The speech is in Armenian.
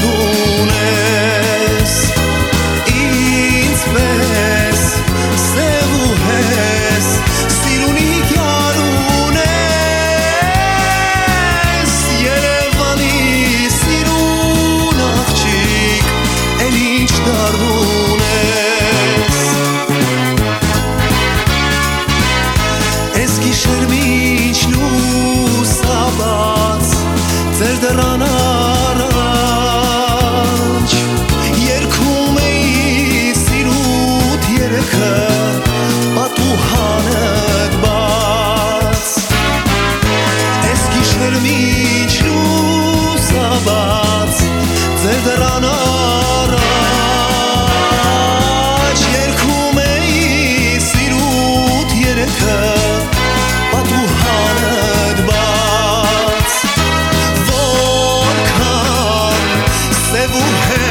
tudo դրան առաջ երկում էի սիրուտ երեքը պատուհանդ բաց որքան սև ու հետ